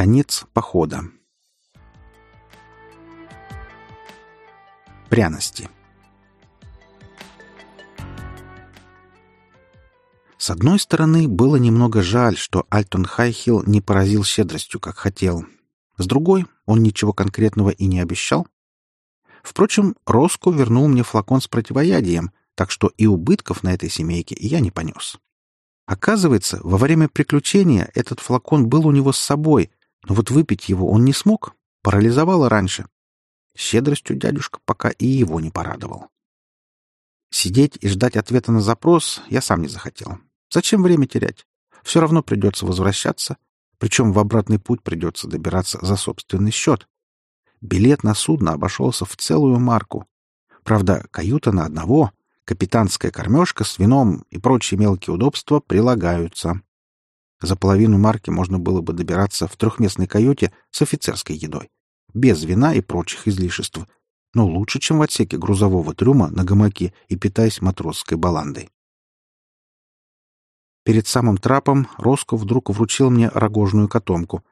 Конец похода. Пряности. С одной стороны, было немного жаль, что Альтон Хайхилл не поразил щедростью, как хотел. С другой, он ничего конкретного и не обещал. Впрочем, Роско вернул мне флакон с противоядием, так что и убытков на этой семейке я не понес. Оказывается, во время приключения этот флакон был у него с собой, вот выпить его он не смог, парализовало раньше. Щедростью дядюшка пока и его не порадовал. Сидеть и ждать ответа на запрос я сам не захотел. Зачем время терять? Все равно придется возвращаться, причем в обратный путь придется добираться за собственный счет. Билет на судно обошелся в целую марку. Правда, каюта на одного, капитанская кормежка с вином и прочие мелкие удобства прилагаются. За половину марки можно было бы добираться в трехместной каюте с офицерской едой, без вина и прочих излишеств, но лучше, чем в отсеке грузового трюма на гамаке и питаясь матросской баландой. Перед самым трапом Роско вдруг вручил мне рогожную котомку.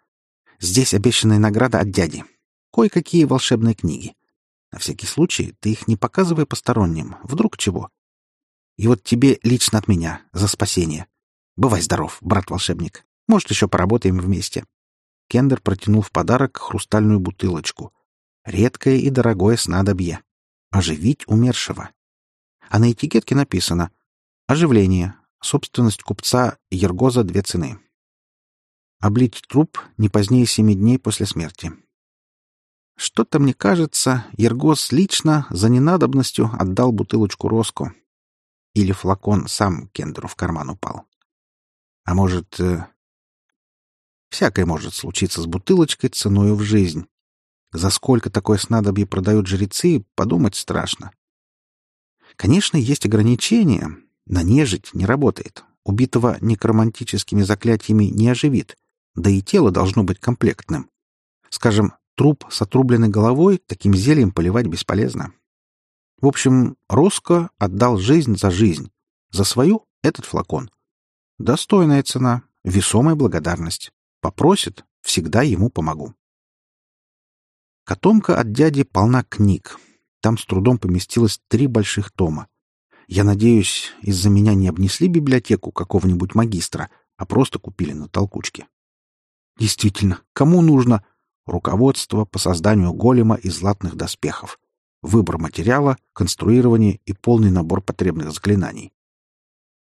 Здесь обещанная награда от дяди. Кое-какие волшебные книги. На всякий случай ты их не показывай посторонним. Вдруг чего? И вот тебе лично от меня за спасение. Бывай здоров, брат-волшебник. Может, еще поработаем вместе. Кендер протянул в подарок хрустальную бутылочку. Редкое и дорогое снадобье. Оживить умершего. А на этикетке написано «Оживление. Собственность купца Ергоза две цены. Облить труп не позднее семи дней после смерти. Что-то мне кажется, Ергоз лично за ненадобностью отдал бутылочку Роску. Или флакон сам Кендеру в карман упал. А может... Э... Всякое может случиться с бутылочкой ценою в жизнь. За сколько такое снадобье продают жрецы, подумать страшно. Конечно, есть ограничения. На нежить не работает. Убитого некромантическими заклятиями не оживит. Да и тело должно быть комплектным. Скажем, труп с отрубленной головой таким зельем поливать бесполезно. В общем, Роско отдал жизнь за жизнь. За свою — этот флакон. Достойная цена, весомая благодарность. Попросит, всегда ему помогу. Котомка от дяди полна книг. Там с трудом поместилось три больших тома. Я надеюсь, из-за меня не обнесли библиотеку какого-нибудь магистра, а просто купили на толкучке. Действительно, кому нужно руководство по созданию голема из латных доспехов, выбор материала, конструирование и полный набор потребных заклинаний.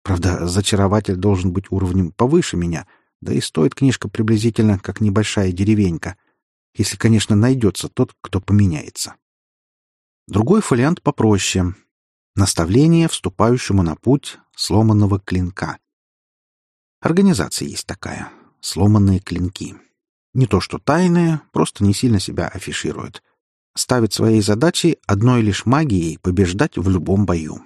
Правда, зачарователь должен быть уровнем повыше меня, да и стоит книжка приблизительно как небольшая деревенька, если, конечно, найдется тот, кто поменяется. Другой фолиант попроще. Наставление вступающему на путь сломанного клинка. Организация есть такая. Сломанные клинки. Не то что тайные, просто не сильно себя афишируют. Ставит своей задачей одной лишь магией побеждать в любом бою.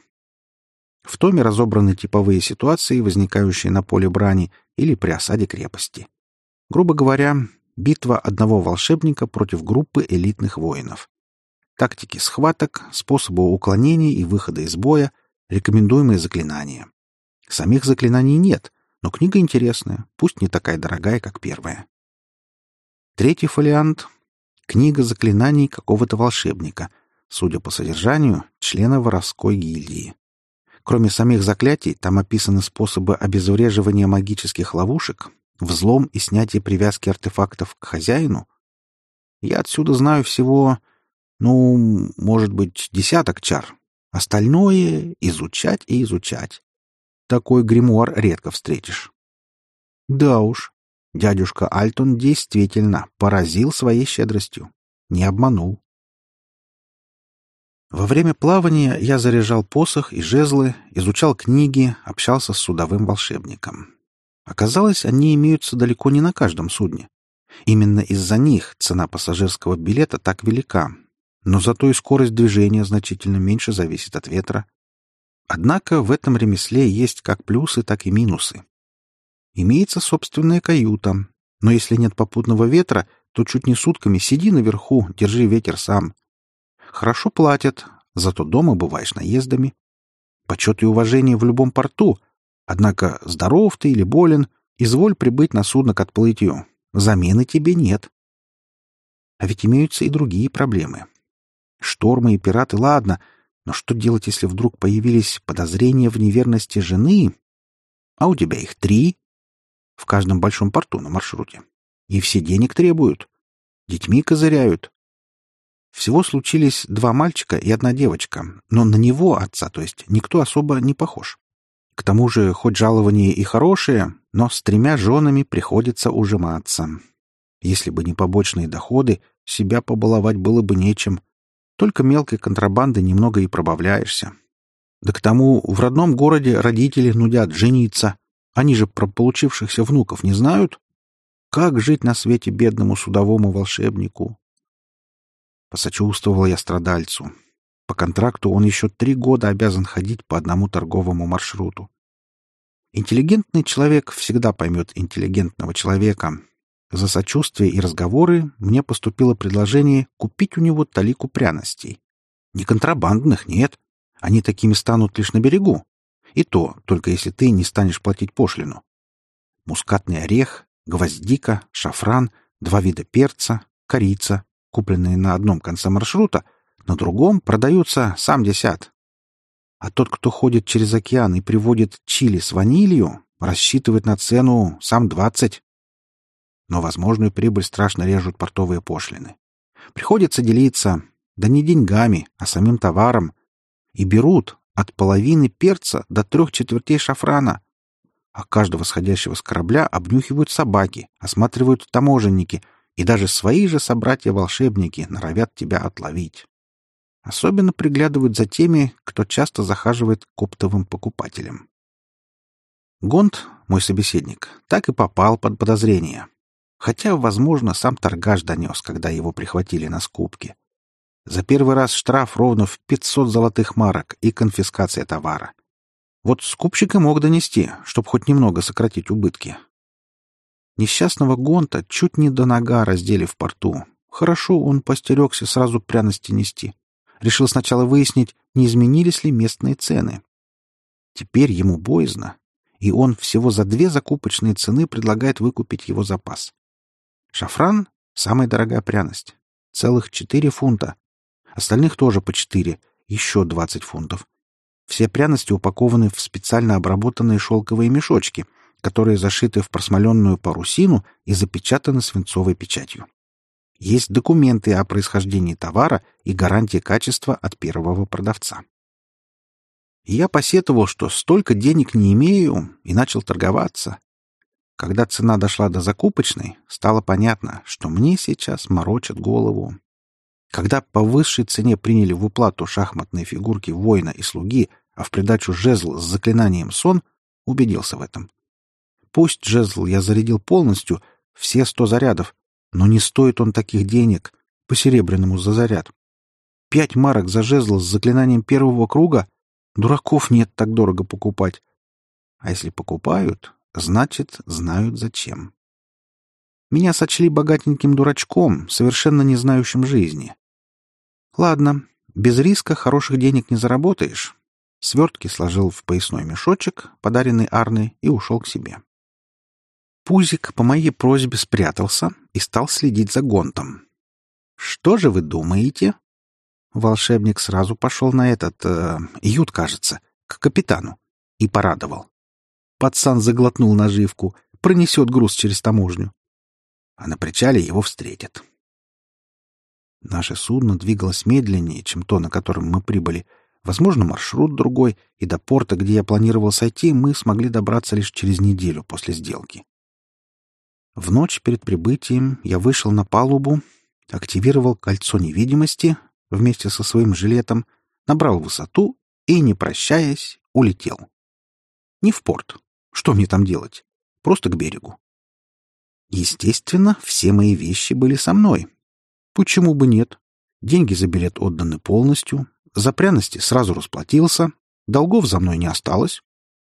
В томе разобраны типовые ситуации, возникающие на поле брани или при осаде крепости. Грубо говоря, битва одного волшебника против группы элитных воинов. Тактики схваток, способы уклонения и выхода из боя, рекомендуемые заклинания. Самих заклинаний нет, но книга интересная, пусть не такая дорогая, как первая. Третий фолиант — книга заклинаний какого-то волшебника, судя по содержанию, члена воровской гильдии. Кроме самих заклятий, там описаны способы обезвреживания магических ловушек, взлом и снятие привязки артефактов к хозяину. Я отсюда знаю всего, ну, может быть, десяток чар. Остальное — изучать и изучать. Такой гримуар редко встретишь. Да уж, дядюшка Альтон действительно поразил своей щедростью. Не обманул. Во время плавания я заряжал посох и жезлы, изучал книги, общался с судовым волшебником. Оказалось, они имеются далеко не на каждом судне. Именно из-за них цена пассажирского билета так велика, но зато и скорость движения значительно меньше зависит от ветра. Однако в этом ремесле есть как плюсы, так и минусы. Имеется собственная каюта, но если нет попутного ветра, то чуть не сутками сиди наверху, держи ветер сам — Хорошо платят, зато дома бываешь наездами. Почет и уважение в любом порту. Однако здоров ты или болен, изволь прибыть на судно к отплытию. Замены тебе нет. А ведь имеются и другие проблемы. Штормы и пираты, ладно, но что делать, если вдруг появились подозрения в неверности жены? А у тебя их три в каждом большом порту на маршруте. И все денег требуют. Детьми козыряют. Всего случились два мальчика и одна девочка, но на него, отца, то есть, никто особо не похож. К тому же, хоть жалование и хорошее, но с тремя женами приходится ужиматься. Если бы не побочные доходы, себя побаловать было бы нечем. Только мелкой контрабанды немного и пробавляешься. Да к тому в родном городе родители нудят жениться. Они же про получившихся внуков не знают. Как жить на свете бедному судовому волшебнику? Посочувствовал я страдальцу. По контракту он еще три года обязан ходить по одному торговому маршруту. Интеллигентный человек всегда поймет интеллигентного человека. За сочувствие и разговоры мне поступило предложение купить у него талику пряностей. Не контрабандных, нет. Они такими станут лишь на берегу. И то, только если ты не станешь платить пошлину. Мускатный орех, гвоздика, шафран, два вида перца, корица, купленные на одном конце маршрута, на другом продаются сам десят. А тот, кто ходит через океан и приводит чили с ванилью, рассчитывает на цену сам двадцать. Но возможную прибыль страшно режут портовые пошлины. Приходится делиться, да не деньгами, а самим товаром. И берут от половины перца до трех четвертей шафрана. А каждого сходящего с корабля обнюхивают собаки, осматривают таможенники, и даже свои же собратья-волшебники норовят тебя отловить. Особенно приглядывают за теми, кто часто захаживает к оптовым покупателям. Гонт, мой собеседник, так и попал под подозрение. Хотя, возможно, сам торгаш донес, когда его прихватили на скупке. За первый раз штраф ровно в 500 золотых марок и конфискация товара. Вот скупщик и мог донести, чтобы хоть немного сократить убытки. Несчастного Гонта чуть не до нога раздели в порту. Хорошо он постерегся сразу пряности нести. Решил сначала выяснить, не изменились ли местные цены. Теперь ему боязно, и он всего за две закупочные цены предлагает выкупить его запас. Шафран — самая дорогая пряность. Целых четыре фунта. Остальных тоже по четыре, еще двадцать фунтов. Все пряности упакованы в специально обработанные шелковые мешочки, которые зашиты в просмоленную парусину и запечатаны свинцовой печатью. Есть документы о происхождении товара и гарантия качества от первого продавца. я посетовал, что столько денег не имею, и начал торговаться. Когда цена дошла до закупочной, стало понятно, что мне сейчас морочат голову. Когда по высшей цене приняли в уплату шахматные фигурки воина и слуги, а в придачу жезл с заклинанием сон, убедился в этом. Пусть жезл я зарядил полностью, все сто зарядов, но не стоит он таких денег, по серебряному за заряд. Пять марок за жезл с заклинанием первого круга? Дураков нет так дорого покупать. А если покупают, значит, знают зачем. Меня сочли богатеньким дурачком, совершенно не знающим жизни. Ладно, без риска хороших денег не заработаешь. Свертки сложил в поясной мешочек, подаренный Арной, и ушел к себе. Пузик по моей просьбе спрятался и стал следить за гонтом. «Что же вы думаете?» Волшебник сразу пошел на этот... Э, ют, кажется, к капитану и порадовал. Пацан заглотнул наживку, пронесет груз через таможню. А на причале его встретят. Наше судно двигалось медленнее, чем то, на котором мы прибыли. Возможно, маршрут другой, и до порта, где я планировал сойти, мы смогли добраться лишь через неделю после сделки. В ночь перед прибытием я вышел на палубу, активировал кольцо невидимости вместе со своим жилетом, набрал высоту и, не прощаясь, улетел. Не в порт. Что мне там делать? Просто к берегу. Естественно, все мои вещи были со мной. Почему бы нет? Деньги за билет отданы полностью, за пряности сразу расплатился, долгов за мной не осталось.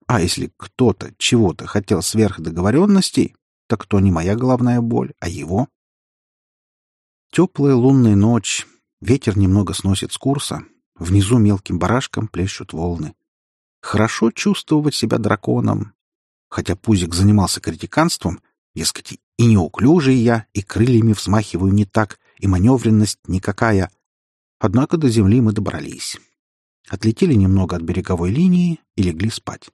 А если кто-то чего-то хотел сверх договоренностей, так то не моя головная боль, а его. Теплая лунная ночь, ветер немного сносит с курса, внизу мелким барашком плещут волны. Хорошо чувствовать себя драконом. Хотя Пузик занимался критиканством, Дескать, и неуклюжий я, и крыльями взмахиваю не так, и маневренность никакая. Однако до земли мы добрались. Отлетели немного от береговой линии и легли спать.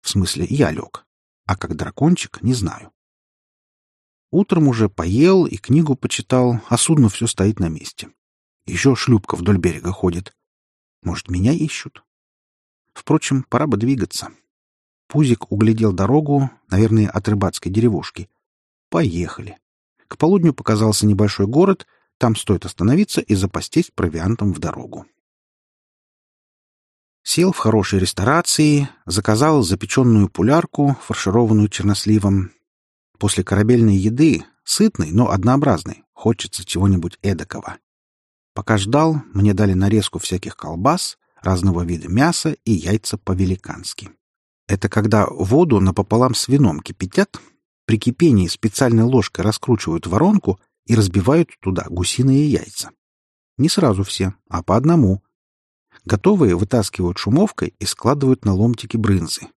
В смысле, я лег. А как дракончик, не знаю. Утром уже поел и книгу почитал, а судно все стоит на месте. Еще шлюпка вдоль берега ходит. Может, меня ищут? Впрочем, пора бы двигаться. Пузик углядел дорогу, наверное, от рыбацкой деревушки. Поехали. К полудню показался небольшой город, там стоит остановиться и запастись провиантом в дорогу. Сел в хорошей ресторации, заказал запеченную пулярку, фаршированную черносливом. После корабельной еды, сытной, но однообразной, хочется чего-нибудь эдакого. Пока ждал, мне дали нарезку всяких колбас, разного вида мяса и яйца по-великански. Это когда воду напополам с вином кипятят, при кипении специальной ложкой раскручивают воронку и разбивают туда гусиные яйца. Не сразу все, а по одному. Готовые вытаскивают шумовкой и складывают на ломтики брынзы.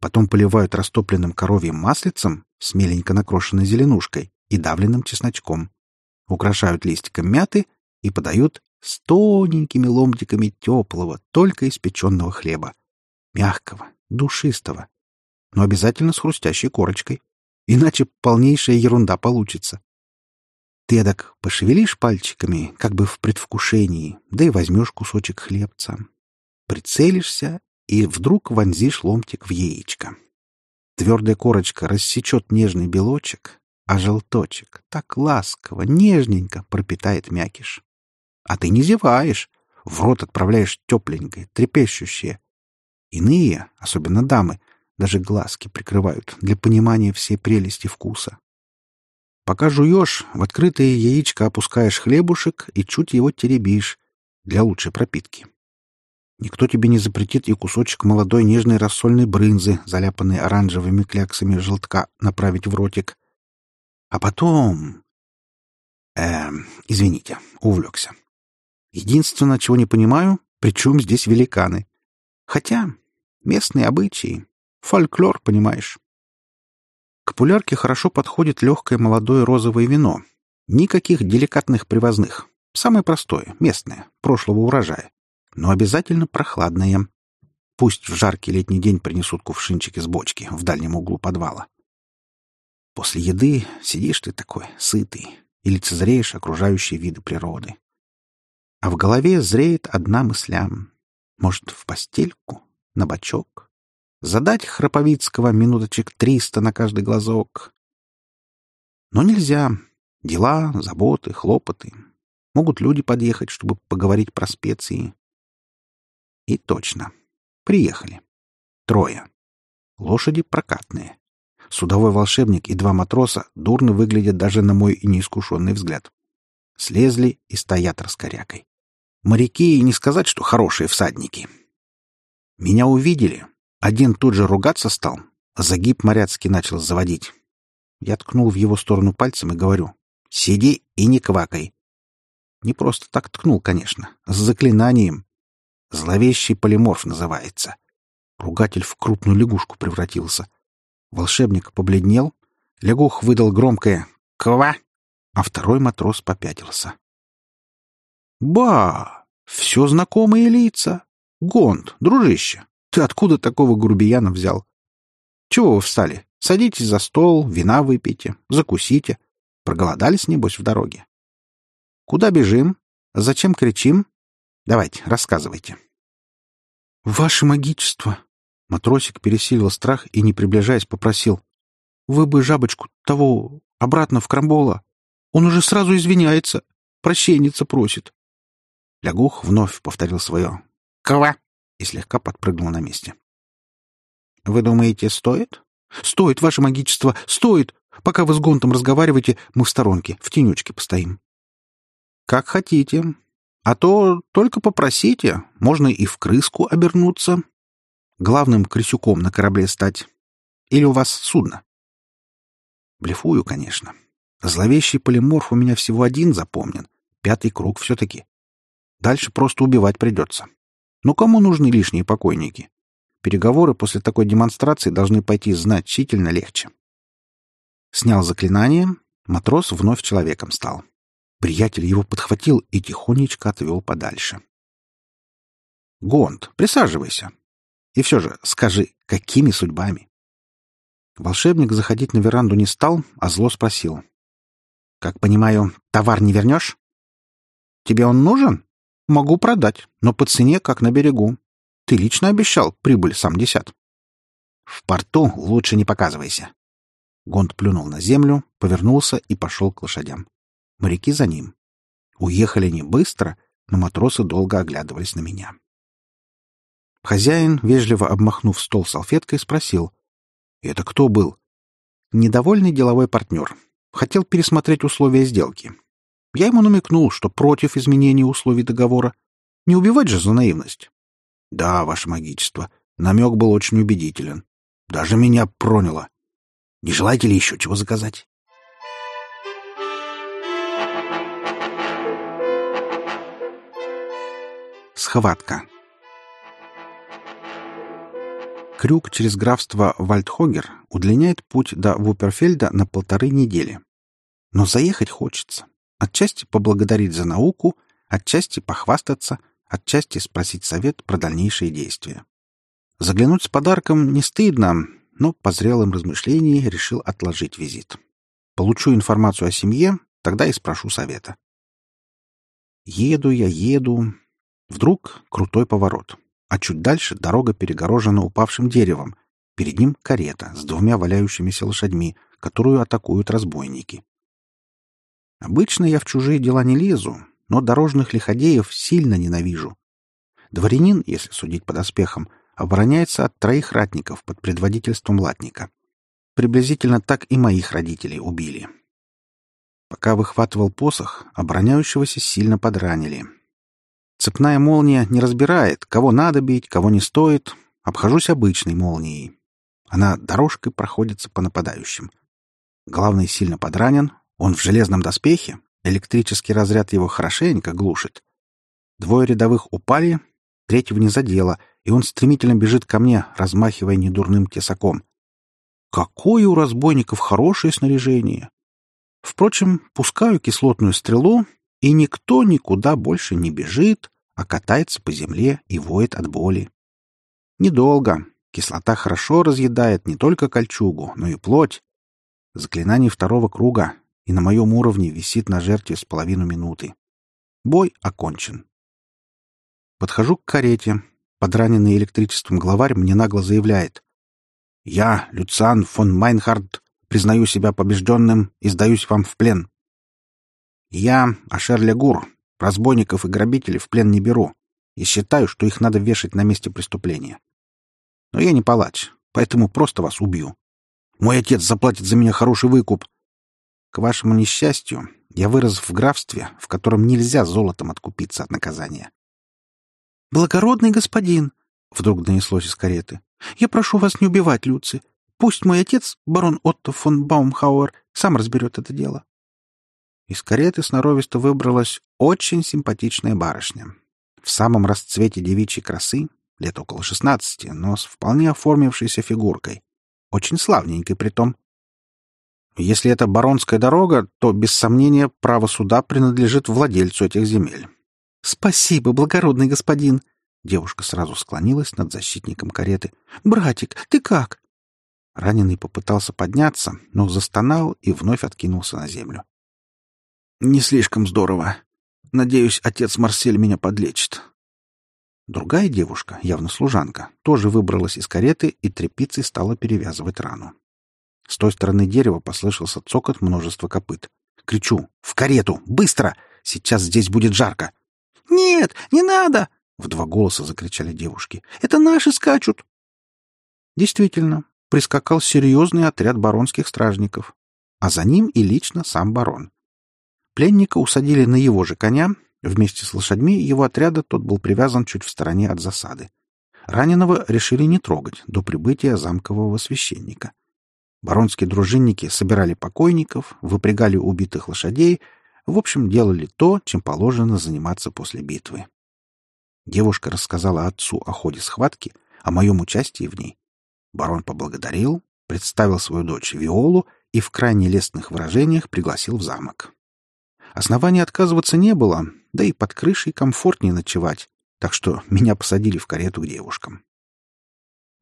Потом поливают растопленным коровьим маслицем с меленько накрошенной зеленушкой и давленным чесночком. Украшают листиком мяты и подают с тоненькими ломтиками теплого, только испеченного хлеба. Мягкого, душистого. Но обязательно с хрустящей корочкой. Иначе полнейшая ерунда получится. Ты эдак пошевелишь пальчиками, как бы в предвкушении, да и возьмешь кусочек хлебца. Прицелишься и вдруг вонзишь ломтик в яичко. Твердая корочка рассечет нежный белочек, а желточек так ласково, нежненько пропитает мякиш. А ты не зеваешь, в рот отправляешь тепленькое, трепещущее. Иные, особенно дамы, даже глазки прикрывают для понимания всей прелести вкуса. Пока жуешь, в открытое яичко опускаешь хлебушек и чуть его теребишь для лучшей пропитки. Никто тебе не запретит и кусочек молодой нежной рассольной брынзы, заляпанной оранжевыми кляксами желтка, направить в ротик. А потом... Эм, извините, увлекся. Единственное, чего не понимаю, при чем здесь великаны? Хотя местные обычаи, фольклор, понимаешь. К пулярке хорошо подходит легкое молодое розовое вино. Никаких деликатных привозных. Самое простое, местное, прошлого урожая. Но обязательно прохладное. Пусть в жаркий летний день принесут кувшинчик из бочки в дальнем углу подвала. После еды сидишь ты такой, сытый, и лицезреешь окружающие виды природы. А в голове зреет одна мысля. Может, в постельку, на бочок? Задать Храповицкого минуточек триста на каждый глазок. Но нельзя. Дела, заботы, хлопоты. Могут люди подъехать, чтобы поговорить про специи. И точно. Приехали. Трое. Лошади прокатные. Судовой волшебник и два матроса дурно выглядят даже на мой неискушенный взгляд. Слезли и стоят раскорякой. Моряки, не сказать, что хорошие всадники. Меня увидели. Один тут же ругаться стал, загиб моряцкий начал заводить. Я ткнул в его сторону пальцем и говорю, «Сиди и не квакай». Не просто так ткнул, конечно, с заклинанием. Зловещий полиморф называется. Ругатель в крупную лягушку превратился. Волшебник побледнел, лягух выдал громкое «Ква!», а второй матрос попятился. Ба! Все знакомые лица. Гонд, дружище, ты откуда такого грубияна взял? Чего вы встали? Садитесь за стол, вина выпейте, закусите. Проголодались, небось, в дороге. Куда бежим? Зачем кричим? Давайте, рассказывайте. Ваше магичество! Матросик пересилил страх и, не приближаясь, попросил. Вы бы жабочку того обратно в Крамбола. Он уже сразу извиняется, прощенница просит. Лягух вновь повторил свое «Ква!» и слегка подпрыгнул на месте. «Вы думаете, стоит?» «Стоит, ваше магичество, стоит! Пока вы с Гонтом разговариваете, мы в сторонке, в тенечке постоим». «Как хотите. А то только попросите, можно и в крыску обернуться. Главным крысюком на корабле стать. Или у вас судно?» Блефую, конечно. Зловещий полиморф у меня всего один запомнен. Пятый круг все-таки. Дальше просто убивать придется. Но кому нужны лишние покойники? Переговоры после такой демонстрации должны пойти значительно легче. Снял заклинание, матрос вновь человеком стал. Приятель его подхватил и тихонечко отвел подальше. «Гонд, присаживайся. И все же скажи, какими судьбами?» Волшебник заходить на веранду не стал, а зло спросил. «Как понимаю, товар не вернешь?» «Тебе он нужен? Могу продать, но по цене, как на берегу. Ты лично обещал прибыль сам десят». «В порту лучше не показывайся». Гонд плюнул на землю, повернулся и пошел к лошадям. Моряки за ним. Уехали не быстро, но матросы долго оглядывались на меня. Хозяин, вежливо обмахнув стол салфеткой, спросил. «Это кто был?» «Недовольный деловой партнер. Хотел пересмотреть условия сделки. Я ему намекнул, что против изменения условий договора. Не убивать же за наивность». «Да, ваше магичество. Намек был очень убедителен. Даже меня проняло. Не желаете ли еще чего заказать?» Схватка. Крюк через графство Вальдхогер удлиняет путь до Вуперфельда на полторы недели. Но заехать хочется. Отчасти поблагодарить за науку, отчасти похвастаться, отчасти спросить совет про дальнейшие действия. Заглянуть с подарком не стыдно, но по зрелым размышлениям решил отложить визит. Получу информацию о семье, тогда и спрошу совета. Еду я, еду. Вдруг крутой поворот а чуть дальше дорога перегорожена упавшим деревом. Перед ним карета с двумя валяющимися лошадьми, которую атакуют разбойники. Обычно я в чужие дела не лезу, но дорожных лиходеев сильно ненавижу. Дворянин, если судить по доспехам, обороняется от троих ратников под предводительством латника. Приблизительно так и моих родителей убили. Пока выхватывал посох, обороняющегося сильно подранили, Цепная молния не разбирает, кого надо бить, кого не стоит. Обхожусь обычной молнией. Она дорожкой проходится по нападающим. Главный сильно подранен, он в железном доспехе, электрический разряд его хорошенько глушит. Двое рядовых упали, третьего не задело, и он стремительно бежит ко мне, размахивая недурным тесаком. Какое у разбойников хорошее снаряжение! Впрочем, пускаю кислотную стрелу, и никто никуда больше не бежит, а катается по земле и воет от боли. Недолго. Кислота хорошо разъедает не только кольчугу, но и плоть. Заклинание второго круга, и на моем уровне висит на жертве с половину минуты. Бой окончен. Подхожу к карете. Подраненный электричеством главарь мне нагло заявляет. «Я, Люциан фон Майнхард, признаю себя побежденным и сдаюсь вам в плен. Я, Ашер Легур, разбойников и грабителей в плен не беру и считаю, что их надо вешать на месте преступления. Но я не палач, поэтому просто вас убью. Мой отец заплатит за меня хороший выкуп. К вашему несчастью, я вырос в графстве, в котором нельзя золотом откупиться от наказания. «Благородный господин!» — вдруг донеслось из кареты. «Я прошу вас не убивать Люци. Пусть мой отец, барон Отто фон Баумхауэр, сам разберет это дело». Из кареты сноровисто выбралась очень симпатичная барышня. В самом расцвете девичьей красы, лет около шестнадцати, но с вполне оформившейся фигуркой. Очень славненькой притом. Если это баронская дорога, то, без сомнения, право суда принадлежит владельцу этих земель. «Спасибо, благородный господин!» Девушка сразу склонилась над защитником кареты. «Братик, ты как?» Раненый попытался подняться, но застонал и вновь откинулся на землю. Не слишком здорово. Надеюсь, отец Марсель меня подлечит. Другая девушка, явно служанка, тоже выбралась из кареты и тряпицей стала перевязывать рану. С той стороны дерева послышался цокот множества копыт. Кричу «В карету! Быстро! Сейчас здесь будет жарко!» «Нет, не надо!» — в два голоса закричали девушки. «Это наши скачут!» Действительно, прискакал серьезный отряд баронских стражников, а за ним и лично сам барон. Пленника усадили на его же коня. Вместе с лошадьми его отряда тот был привязан чуть в стороне от засады. Раненого решили не трогать до прибытия замкового священника. Баронские дружинники собирали покойников, выпрягали убитых лошадей, в общем, делали то, чем положено заниматься после битвы. Девушка рассказала отцу о ходе схватки, о моем участии в ней. Барон поблагодарил, представил свою дочь Виолу и в крайне лестных выражениях пригласил в замок. Оснований отказываться не было, да и под крышей комфортнее ночевать, так что меня посадили в карету к девушкам.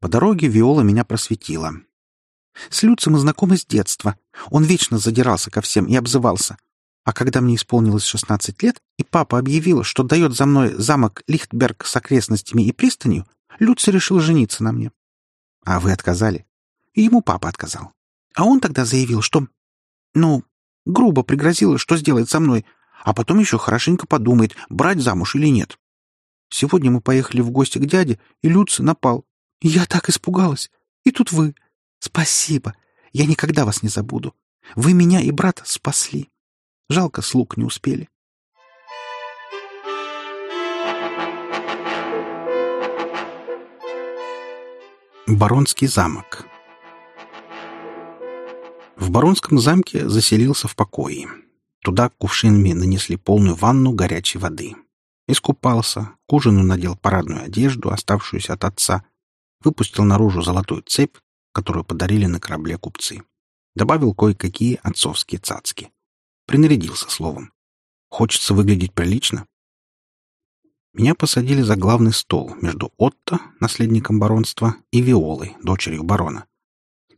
По дороге Виола меня просветила. С Люцем мы знакомы с детства. Он вечно задирался ко всем и обзывался. А когда мне исполнилось 16 лет, и папа объявил, что дает за мной замок Лихтберг с окрестностями и пристанью, Люц решил жениться на мне. А вы отказали? И ему папа отказал. А он тогда заявил, что... Ну, грубо пригрозил, что сделает со мной, а потом еще хорошенько подумает, брать замуж или нет. Сегодня мы поехали в гости к дяде, и Люц напал. Я так испугалась. И тут вы. Спасибо. Я никогда вас не забуду. Вы меня и брата спасли. Жалко, слуг не успели. Баронский замок В Баронском замке заселился в покое. Туда кувшинами нанесли полную ванну горячей воды. Искупался, к ужину надел парадную одежду, оставшуюся от отца, выпустил наружу золотую цепь, которую подарили на корабле купцы. Добавил кое-какие отцовские цацки. Принарядился словом. Хочется выглядеть прилично. Меня посадили за главный стол между Отто, наследником баронства, и Виолой, дочерью барона.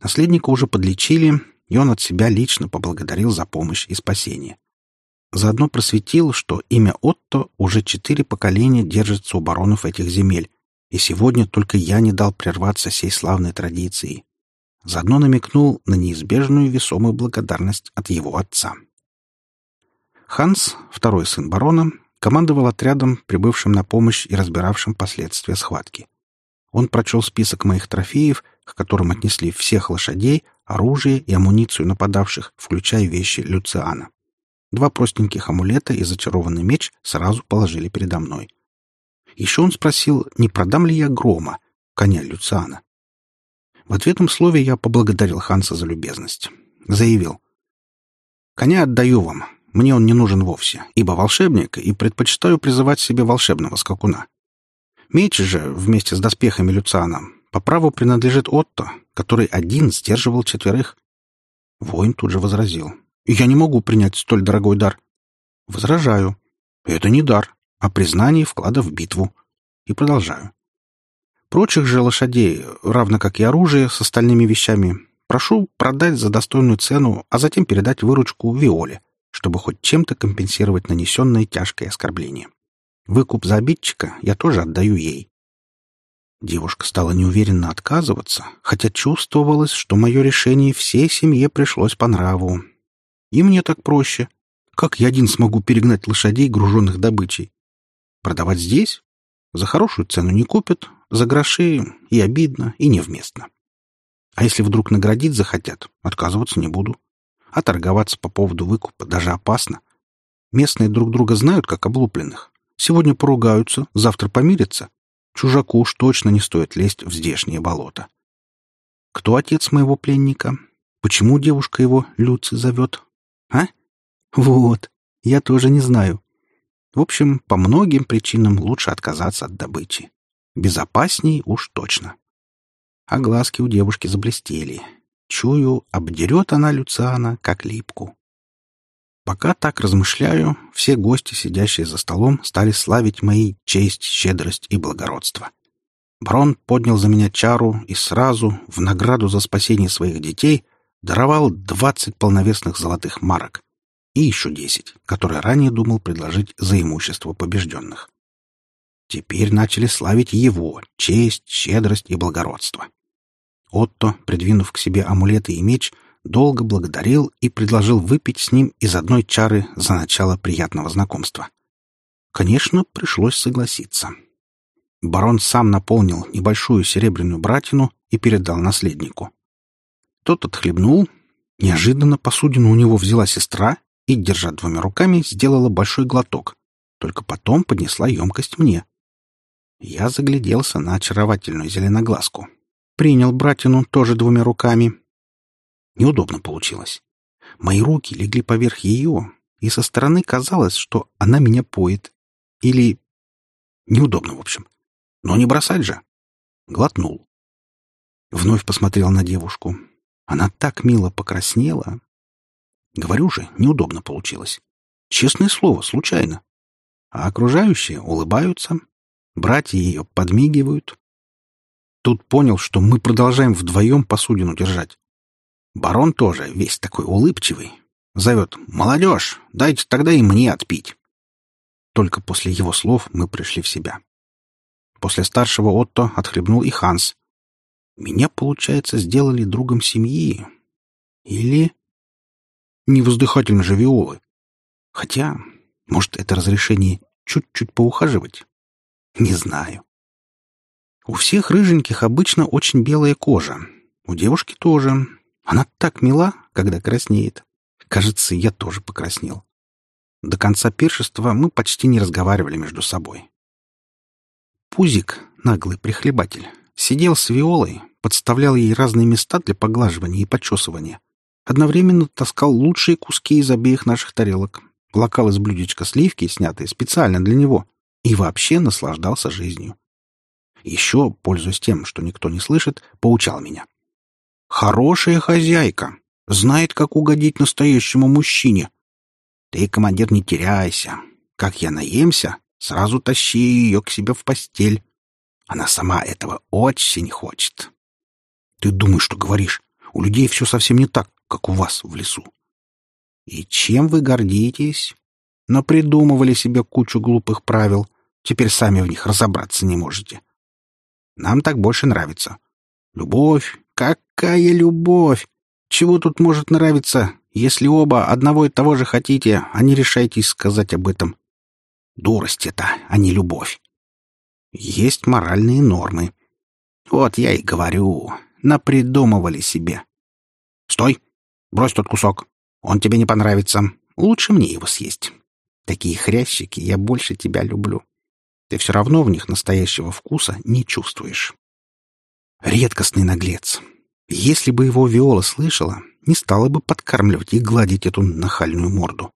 Наследника уже подлечили, и он от себя лично поблагодарил за помощь и спасение. Заодно просветил, что имя Отто уже четыре поколения держится у баронов этих земель, и сегодня только я не дал прерваться сей славной традиции. Заодно намекнул на неизбежную весомую благодарность от его отца. Ханс, второй сын барона, командовал отрядом, прибывшим на помощь и разбиравшим последствия схватки. Он прочел список моих трофеев, к которым отнесли всех лошадей, оружие и амуницию нападавших, включая вещи Люциана. Два простеньких амулета и зачарованный меч сразу положили передо мной. Еще он спросил, не продам ли я грома, коня Люциана. В ответном слове я поблагодарил Ханса за любезность. Заявил. «Коня отдаю вам. Мне он не нужен вовсе, ибо волшебник, и предпочитаю призывать себе волшебного скакуна. Меч же, вместе с доспехами Люциана, по праву принадлежит Отто, который один сдерживал четверых». Воин тут же возразил. «Я не могу принять столь дорогой дар». «Возражаю. Это не дар о признании вклада в битву. И продолжаю. Прочих же лошадей, равно как и оружие с остальными вещами, прошу продать за достойную цену, а затем передать выручку Виоле, чтобы хоть чем-то компенсировать нанесенное тяжкое оскорбление. Выкуп за обидчика я тоже отдаю ей. Девушка стала неуверенно отказываться, хотя чувствовалось, что мое решение всей семье пришлось по нраву. И мне так проще. Как я один смогу перегнать лошадей, груженных добычей? Продавать здесь? За хорошую цену не купят, за гроши и обидно, и невместно. А если вдруг наградить захотят, отказываться не буду. А торговаться по поводу выкупа даже опасно. Местные друг друга знают, как облупленных. Сегодня поругаются, завтра помирятся. Чужаку уж точно не стоит лезть в здешнее болото. Кто отец моего пленника? Почему девушка его Люци зовет? А? Вот, я тоже не знаю. В общем, по многим причинам лучше отказаться от добычи. Безопасней уж точно. А глазки у девушки заблестели. Чую, обдерет она Люциана, как липку. Пока так размышляю, все гости, сидящие за столом, стали славить мои честь, щедрость и благородство. Брон поднял за меня чару и сразу, в награду за спасение своих детей, даровал двадцать полновесных золотых марок и еще десять, которые ранее думал предложить за имущество побежденных. Теперь начали славить его честь, щедрость и благородство. Отто, придвинув к себе амулеты и меч, долго благодарил и предложил выпить с ним из одной чары за начало приятного знакомства. Конечно, пришлось согласиться. Барон сам наполнил небольшую серебряную братину и передал наследнику. Тот отхлебнул. Неожиданно посудину у него взяла сестра и, держа двумя руками, сделала большой глоток. Только потом поднесла емкость мне. Я загляделся на очаровательную зеленоглазку. Принял братину тоже двумя руками. Неудобно получилось. Мои руки легли поверх ее, и со стороны казалось, что она меня поет. Или... Неудобно, в общем. Но не бросать же. Глотнул. Вновь посмотрел на девушку. Она так мило покраснела. Говорю же, неудобно получилось. Честное слово, случайно. А окружающие улыбаются, братья ее подмигивают. Тут понял, что мы продолжаем вдвоем посудину держать. Барон тоже весь такой улыбчивый. Зовет «Молодежь, дайте тогда и мне отпить». Только после его слов мы пришли в себя. После старшего Отто отхлебнул и Ханс. Меня, получается, сделали другом семьи. Или... Не воздыхательно же Виолы. Хотя, может, это разрешение чуть-чуть поухаживать? Не знаю. У всех рыженьких обычно очень белая кожа. У девушки тоже. Она так мила, когда краснеет. Кажется, я тоже покраснел. До конца пиршества мы почти не разговаривали между собой. Пузик, наглый прихлебатель, сидел с Виолой, подставлял ей разные места для поглаживания и почесывания. Одновременно таскал лучшие куски из обеих наших тарелок, лакал из блюдечка сливки, снятые специально для него, и вообще наслаждался жизнью. Еще, пользуясь тем, что никто не слышит, поучал меня. «Хорошая хозяйка, знает, как угодить настоящему мужчине. Ты, командир, не теряйся. Как я наемся, сразу тащи ее к себе в постель. Она сама этого очень хочет. Ты думаешь, что говоришь? У людей все совсем не так, как у вас в лесу. И чем вы гордитесь? Напридумывали себе кучу глупых правил. Теперь сами в них разобраться не можете. Нам так больше нравится. Любовь. Какая любовь! Чего тут может нравиться, если оба одного и того же хотите, а не решаетесь сказать об этом? Дурость это, а не любовь. Есть моральные нормы. Вот я и говорю, напридумывали себе. Стой! Брось тот кусок. Он тебе не понравится. Лучше мне его съесть. Такие хрящики я больше тебя люблю. Ты все равно в них настоящего вкуса не чувствуешь. Редкостный наглец. Если бы его Виола слышала, не стала бы подкармливать и гладить эту нахальную морду.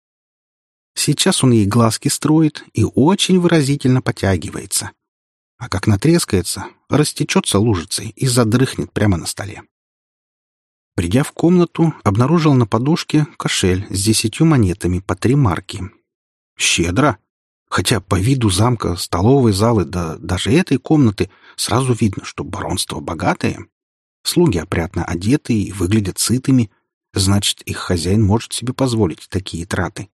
Сейчас он ей глазки строит и очень выразительно потягивается. А как натрескается, растечется лужицей и задрыхнет прямо на столе. Придя в комнату, обнаружил на подушке кошель с десятью монетами по три марки. Щедро! Хотя по виду замка, столовой залы, да даже этой комнаты сразу видно, что баронство богатое. Слуги опрятно одеты и выглядят сытыми, значит, их хозяин может себе позволить такие траты.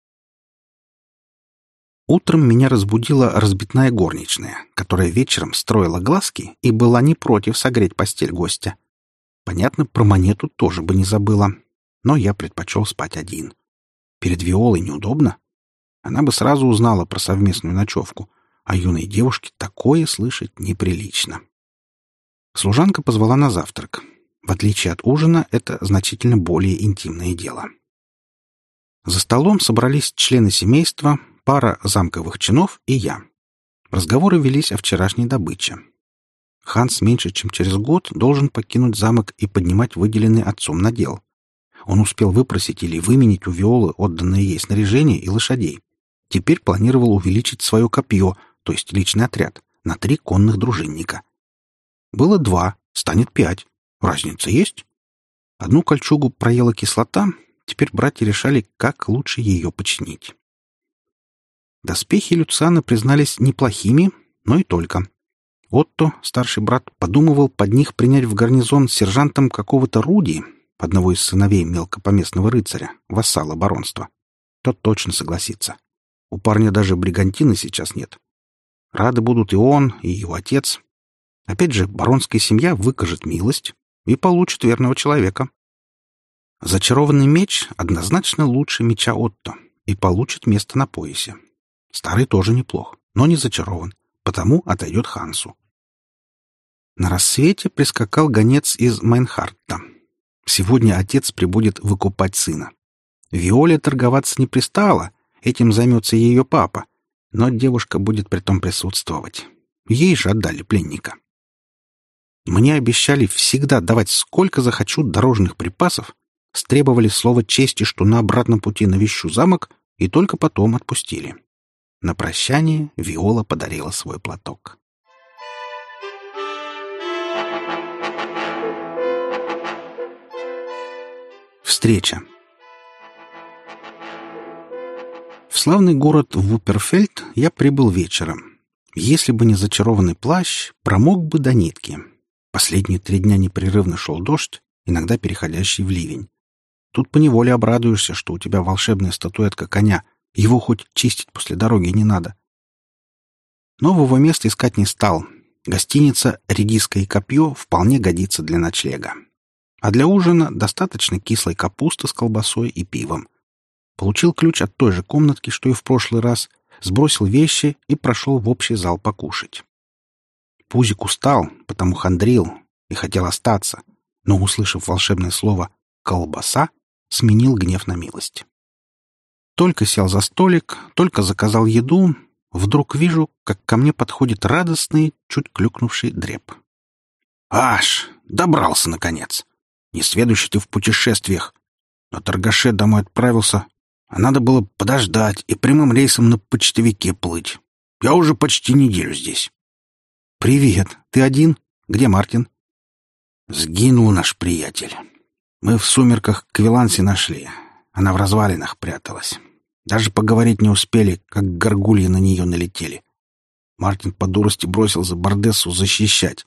Утром меня разбудила разбитная горничная, которая вечером строила глазки и была не против согреть постель гостя. Понятно, про монету тоже бы не забыла, но я предпочел спать один. Перед Виолой неудобно. Она бы сразу узнала про совместную ночевку, а юной девушке такое слышать неприлично. Служанка позвала на завтрак. В отличие от ужина, это значительно более интимное дело. За столом собрались члены семейства, пара замковых чинов и я. Разговоры велись о вчерашней добыче. Ханс меньше чем через год должен покинуть замок и поднимать выделенный отцом надел. Он успел выпросить или выменить у Виолы отданное ей снаряжение и лошадей. Теперь планировал увеличить свое копье, то есть личный отряд, на три конных дружинника. Было два, станет пять. Разница есть? Одну кольчугу проела кислота, теперь братья решали, как лучше ее починить. Доспехи Люциана признались неплохими, но и только. Отто, старший брат, подумывал под них принять в гарнизон сержантом какого-то Руди, одного из сыновей мелкопоместного рыцаря, вассала баронства. Тот точно согласится. У парня даже бригантины сейчас нет. Рады будут и он, и его отец, Опять же, баронская семья выкажет милость и получит верного человека. Зачарованный меч однозначно лучше меча Отто и получит место на поясе. Старый тоже неплох, но не зачарован, потому отойдет Хансу. На рассвете прискакал гонец из Майнхарта. Сегодня отец прибудет выкупать сына. Виоле торговаться не пристала, этим займется ее папа, но девушка будет при том присутствовать. Ей же отдали пленника. Мне обещали всегда давать сколько захочу дорожных припасов, стребовали слово чести, что на обратном пути навещу замок, и только потом отпустили. На прощание Виола подарила свой платок. Встреча. В славный город Вуперфельд я прибыл вечером. Если бы не зачарованный плащ, промок бы до нитки. Последние три дня непрерывно шел дождь, иногда переходящий в ливень. Тут поневоле обрадуешься, что у тебя волшебная статуэтка коня, его хоть чистить после дороги не надо. Нового места искать не стал. Гостиница «Редиска и копье» вполне годится для ночлега. А для ужина достаточно кислой капусты с колбасой и пивом. Получил ключ от той же комнатки, что и в прошлый раз, сбросил вещи и прошел в общий зал покушать. Пузик устал, потому хандрил и хотел остаться, но, услышав волшебное слово «колбаса», сменил гнев на милость. Только сел за столик, только заказал еду, вдруг вижу, как ко мне подходит радостный, чуть клюкнувший дреб. «Аш! Добрался, наконец! Не следующий ты в путешествиях! На торгаше домой отправился, а надо было подождать и прямым рейсом на почтовике плыть. Я уже почти неделю здесь». «Привет! Ты один? Где Мартин?» «Сгинул наш приятель. Мы в сумерках Квиланси нашли. Она в развалинах пряталась. Даже поговорить не успели, как горгульи на нее налетели. Мартин по дурости бросил за Бардессу защищать.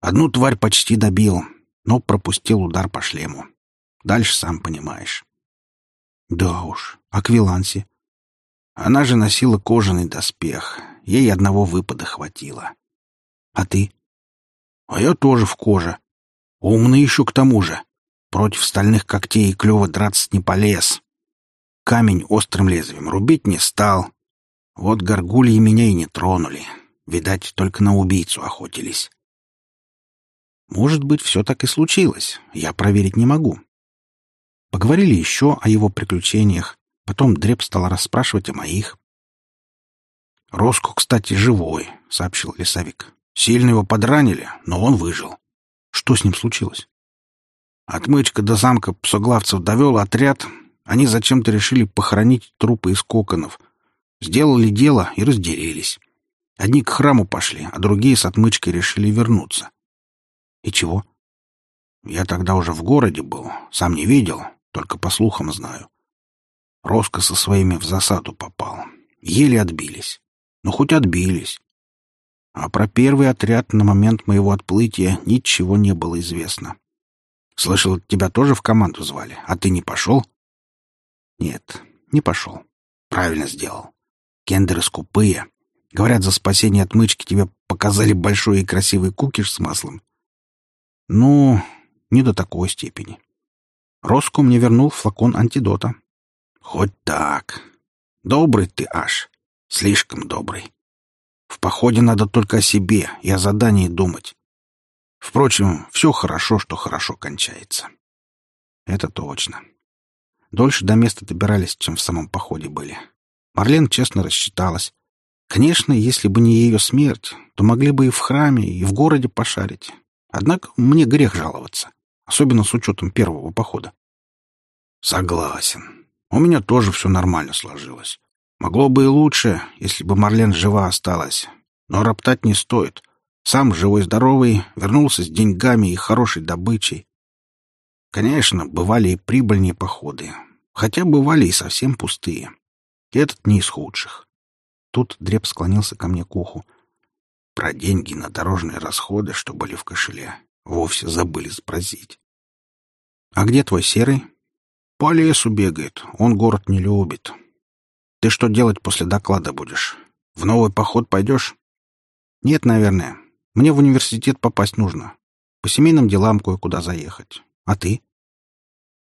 Одну тварь почти добил, но пропустил удар по шлему. Дальше сам понимаешь. Да уж, а Квиланси? Она же носила кожаный доспех. Ей одного выпада хватило. А ты? А я тоже в коже. Умный еще к тому же. Против стальных когтей и клюва драться не полез. Камень острым лезвием рубить не стал. Вот горгульи меня и не тронули. Видать, только на убийцу охотились. Может быть, все так и случилось. Я проверить не могу. Поговорили еще о его приключениях. Потом Дреб стал расспрашивать о моих. «Роску, кстати, живой», — сообщил лесовик. «Сильно его подранили, но он выжил». «Что с ним случилось?» Отмычка до замка псоглавцев довел отряд. Они зачем-то решили похоронить трупы из коконов. Сделали дело и разделились. Одни к храму пошли, а другие с отмычкой решили вернуться. И чего? Я тогда уже в городе был, сам не видел, только по слухам знаю. Роско со своими в засаду попал. Еле отбились. Ну, хоть отбились. А про первый отряд на момент моего отплытия ничего не было известно. Слышал, тебя тоже в команду звали, а ты не пошел? Нет, не пошел. Правильно сделал. Кендеры скупые. Говорят, за спасение отмычки тебе показали большой и красивый кукиш с маслом. Ну, не до такой степени. Роску мне вернул флакон антидота. Хоть так. Добрый ты, аж. Слишком добрый. В походе надо только о себе и о задании думать. Впрочем, все хорошо, что хорошо кончается. Это точно. Дольше до места добирались, чем в самом походе были. Марлен честно рассчиталась. Конечно, если бы не ее смерть, то могли бы и в храме, и в городе пошарить. Однако мне грех жаловаться, особенно с учетом первого похода. Согласен. У меня тоже все нормально сложилось. Могло бы и лучше, если бы Марлен жива осталась. Но роптать не стоит — сам живой-здоровый, вернулся с деньгами и хорошей добычей. Конечно, бывали и прибыльнее походы, хотя бывали и совсем пустые. Этот не из худших. Тут Дреб склонился ко мне к уху. Про деньги на дорожные расходы, что были в кошеле, вовсе забыли спросить. — А где твой серый? — По лесу бегает, он город не любит. — Ты что делать после доклада будешь? В новый поход пойдешь? — Нет, наверное. Мне в университет попасть нужно. По семейным делам кое-куда заехать. А ты?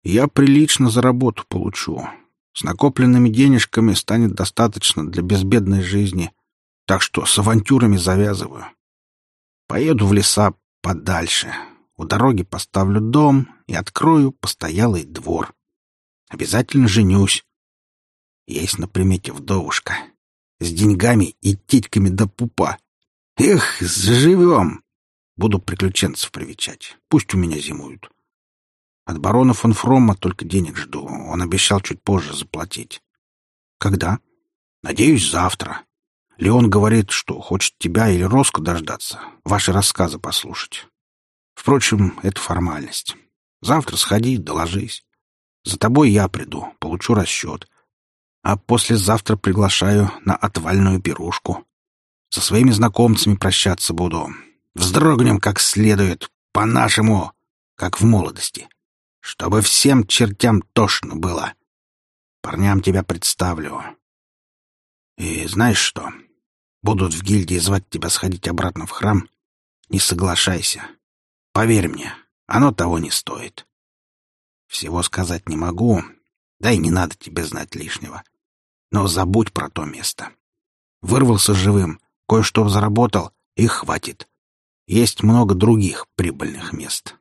Я прилично за работу получу. С накопленными денежками станет достаточно для безбедной жизни. Так что с авантюрами завязываю. Поеду в леса подальше. У дороги поставлю дом и открою постоялый двор. Обязательно женюсь. Есть на примете вдовушка. С деньгами и титьками до пупа. Эх, заживем! Буду приключенцев привечать. Пусть у меня зимуют. От барона фон Фромма только денег жду. Он обещал чуть позже заплатить. Когда? Надеюсь, завтра. Леон говорит, что хочет тебя или Роско дождаться, ваши рассказы послушать. Впрочем, это формальность. Завтра сходи, доложись. За тобой я приду, получу расчет. А послезавтра приглашаю на отвальную пирушку. Со своими знакомцами прощаться буду. Вздрогнем как следует, по-нашему, как в молодости. Чтобы всем чертям тошно было. Парням тебя представлю. И знаешь что? Будут в гильдии звать тебя сходить обратно в храм. Не соглашайся. Поверь мне, оно того не стоит. Всего сказать не могу, да и не надо тебе знать лишнего. Но забудь про то место. Вырвался живым, кое-что заработал, и хватит. Есть много других прибыльных мест.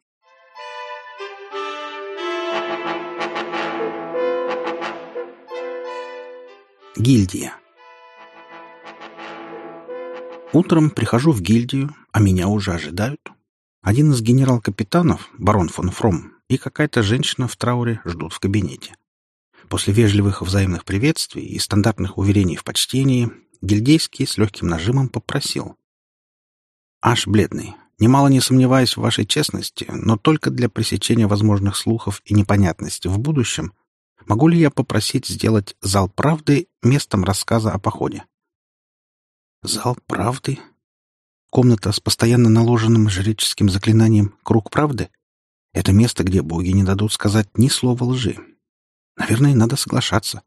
Гильдия Утром прихожу в гильдию, а меня уже ожидают. Один из генерал-капитанов, барон фон Фром, и какая-то женщина в трауре ждут в кабинете. После вежливых взаимных приветствий и стандартных уверений в почтении гильдейский с легким нажимом попросил. «Аж бледный, немало не сомневаюсь в вашей честности, но только для пресечения возможных слухов и непонятностей в будущем могу ли я попросить сделать зал правды местом рассказа о походе?» «Зал правды?» Комната с постоянно наложенным жреческим заклинанием «Круг правды»? Это место, где боги не дадут сказать ни слова лжи. Наверное, надо соглашаться.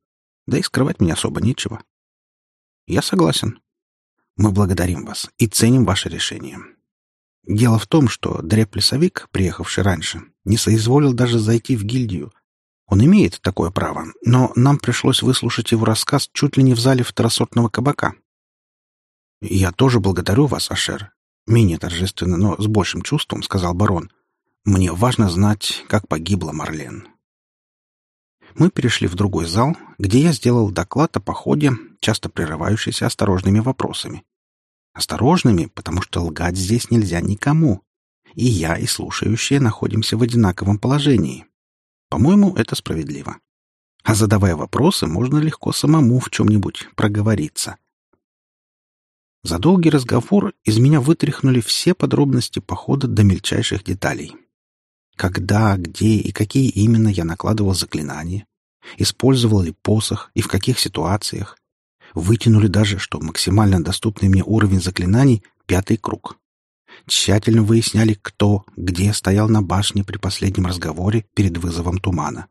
Да и скрывать мне особо нечего. Я согласен. Мы благодарим вас и ценим ваше решение. Дело в том, что дреп-лесовик, приехавший раньше, не соизволил даже зайти в гильдию. Он имеет такое право, но нам пришлось выслушать его рассказ чуть ли не в зале второсортного кабака. «Я тоже благодарю вас, Ашер», — менее торжественно, но с большим чувством, — сказал барон. Мне важно знать, как погибла Марлен. Мы перешли в другой зал, где я сделал доклад о походе, часто прерывающийся осторожными вопросами. Осторожными, потому что лгать здесь нельзя никому. И я, и слушающие находимся в одинаковом положении. По-моему, это справедливо. А задавая вопросы, можно легко самому в чем-нибудь проговориться. За долгий разговор из меня вытряхнули все подробности похода до мельчайших деталей когда, где и какие именно я накладывал заклинания, использовал ли посох и в каких ситуациях. Вытянули даже, что максимально доступный мне уровень заклинаний — пятый круг. Тщательно выясняли, кто, где стоял на башне при последнем разговоре перед вызовом тумана.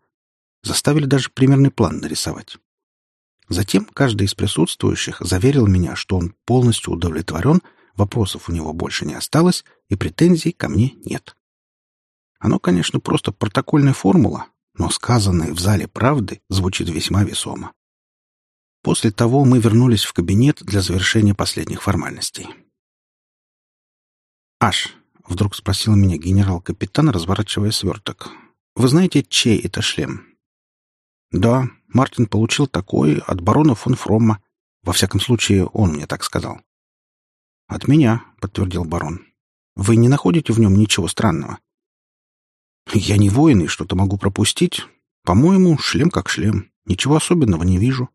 Заставили даже примерный план нарисовать. Затем каждый из присутствующих заверил меня, что он полностью удовлетворен, вопросов у него больше не осталось и претензий ко мне нет. Оно, конечно, просто протокольная формула, но сказанное в зале правды звучит весьма весомо. После того мы вернулись в кабинет для завершения последних формальностей. «Аш», — вдруг спросил меня генерал-капитан, разворачивая сверток, — «вы знаете, чей это шлем?» «Да, Мартин получил такой от барона фон Фромма. Во всяком случае, он мне так сказал». «От меня», — подтвердил барон. «Вы не находите в нем ничего странного?» Я не воин и что-то могу пропустить. По-моему, шлем как шлем. Ничего особенного не вижу.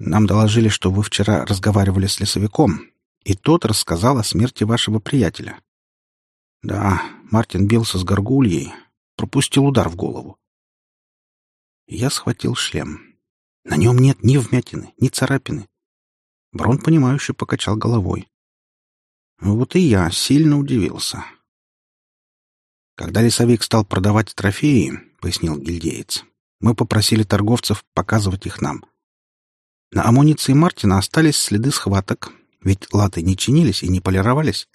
Нам доложили, что вы вчера разговаривали с лесовиком, и тот рассказал о смерти вашего приятеля. Да, Мартин бился с горгульей, пропустил удар в голову. Я схватил шлем. На нем нет ни вмятины, ни царапины. Брон, понимающе покачал головой. Вот и я сильно удивился. Когда лесовик стал продавать трофеи, — пояснил гильдеец, — мы попросили торговцев показывать их нам. На амуниции Мартина остались следы схваток, ведь латы не чинились и не полировались.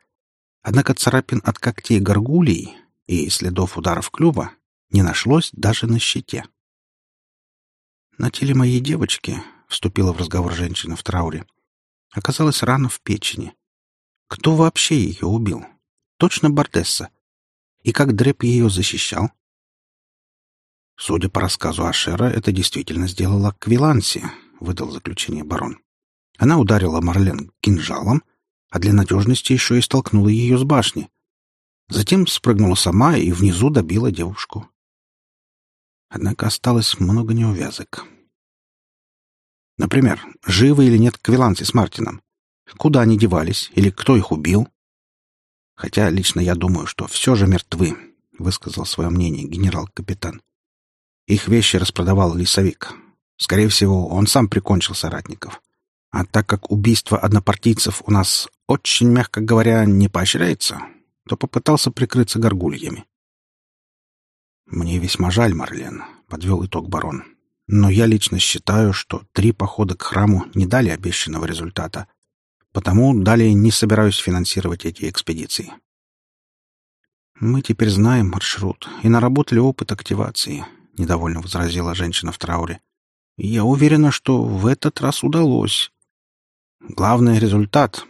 Однако царапин от когтей горгулей и следов ударов клюва не нашлось даже на щите. На теле моей девочки, — вступила в разговор женщина в трауре, — оказалась рана в печени. Кто вообще ее убил? Точно Бардесса. И как Дреп ее защищал? Судя по рассказу Ашера, это действительно сделала Квиланси, выдал заключение барон. Она ударила Марлен кинжалом, а для надежности еще и столкнула ее с башни. Затем спрыгнула сама и внизу добила девушку. Однако осталось много неувязок. Например, живы или нет Квиланси с Мартином? Куда они девались или кто их убил? Хотя лично я думаю, что все же мертвы, — высказал свое мнение генерал-капитан. Их вещи распродавал лесовик. Скорее всего, он сам прикончил соратников. А так как убийство однопартийцев у нас очень, мягко говоря, не поощряется, то попытался прикрыться горгульями. «Мне весьма жаль, Марлен», — подвел итог барон. «Но я лично считаю, что три похода к храму не дали обещанного результата, потому далее не собираюсь финансировать эти экспедиции». «Мы теперь знаем маршрут и наработали опыт активации», — недовольно возразила женщина в трауре. «Я уверена, что в этот раз удалось. Главный — результат.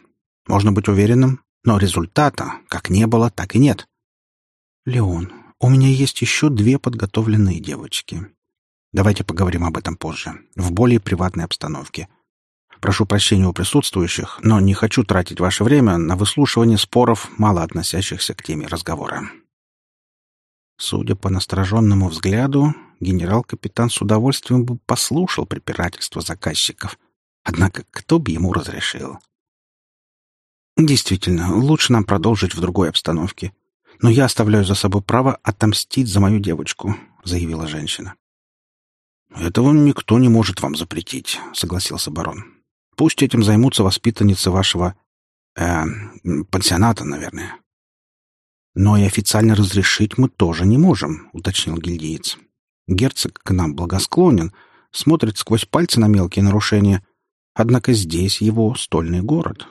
Можно быть уверенным, но результата как не было, так и нет». «Леон, у меня есть еще две подготовленные девочки. Давайте поговорим об этом позже, в более приватной обстановке. Прошу прощения у присутствующих, но не хочу тратить ваше время на выслушивание споров, мало относящихся к теме разговора. Судя по настороженному взгляду, генерал-капитан с удовольствием бы послушал препирательства заказчиков. Однако кто бы ему разрешил? Действительно, лучше нам продолжить в другой обстановке. Но я оставляю за собой право отомстить за мою девочку, заявила женщина. Этого никто не может вам запретить, согласился барон. Пусть этим займутся воспитанницы вашего... Э, пансионата, наверное. Но и официально разрешить мы тоже не можем, уточнил гильдиец. Герцог к нам благосклонен, смотрит сквозь пальцы на мелкие нарушения, однако здесь его стольный город.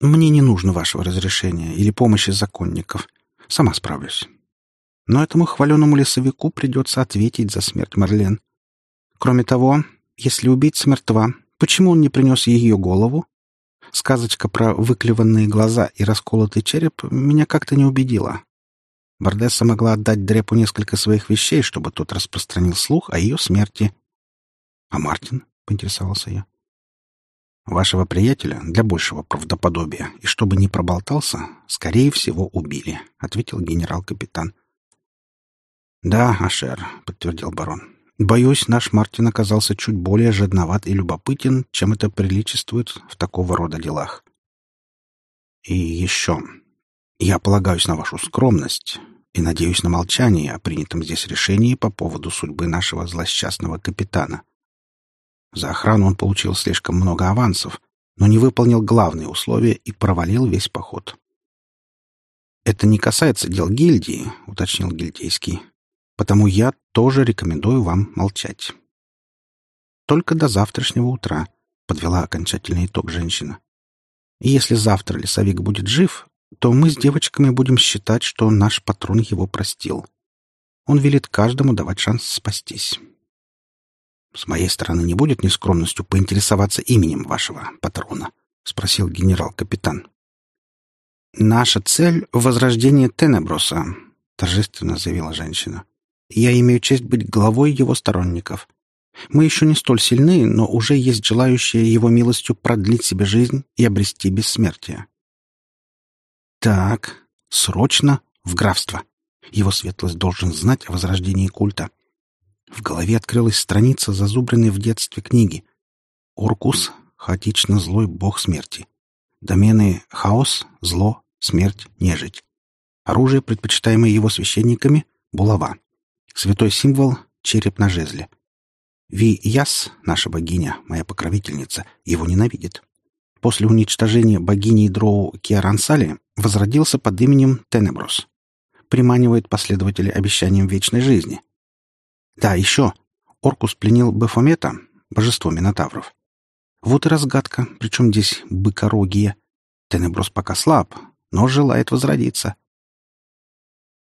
Мне не нужно вашего разрешения или помощи законников. Сама справлюсь. Но этому хваленому лесовику придется ответить за смерть Марлен. Кроме того, если убийца мертва, Почему он не принес ее голову? Сказочка про выклеванные глаза и расколотый череп меня как-то не убедила. Бардесса могла отдать Дрепу несколько своих вещей, чтобы тот распространил слух о ее смерти. — А Мартин? — поинтересовался я. — Вашего приятеля для большего правдоподобия и чтобы не проболтался, скорее всего, убили, — ответил генерал-капитан. — Да, Ашер, — подтвердил барон. Боюсь, наш Мартин оказался чуть более жадноват и любопытен, чем это приличествует в такого рода делах. И еще. Я полагаюсь на вашу скромность и надеюсь на молчание о принятом здесь решении по поводу судьбы нашего злосчастного капитана. За охрану он получил слишком много авансов, но не выполнил главные условия и провалил весь поход. «Это не касается дел гильдии», — уточнил гильдейский. Потому я тоже рекомендую вам молчать. Только до завтрашнего утра, подвела окончательный итог женщина. И если завтра лесовик будет жив, то мы с девочками будем считать, что наш патрон его простил. Он велит каждому давать шанс спастись. С моей стороны не будет нескромностью поинтересоваться именем вашего патрона, спросил генерал-капитан. Наша цель — возрождение Тенеброса, торжественно заявила женщина. Я имею честь быть главой его сторонников. Мы еще не столь сильны, но уже есть желающие его милостью продлить себе жизнь и обрести бессмертие. Так, срочно в графство. Его светлость должен знать о возрождении культа. В голове открылась страница, зазубренной в детстве книги. Оркус — хаотично злой бог смерти. Домены — хаос, зло, смерть, нежить. Оружие, предпочитаемое его священниками — булава. Святой символ — череп на жезле. Ви-Яс, наша богиня, моя покровительница, его ненавидит. После уничтожения богини Дроу Киарансали возродился под именем Тенеброс. Приманивает последователей обещанием вечной жизни. Да, еще. Оркус пленил Бефомета, божество Минотавров. Вот и разгадка, причем здесь быкорогие. Тенеброс пока слаб, но желает возродиться.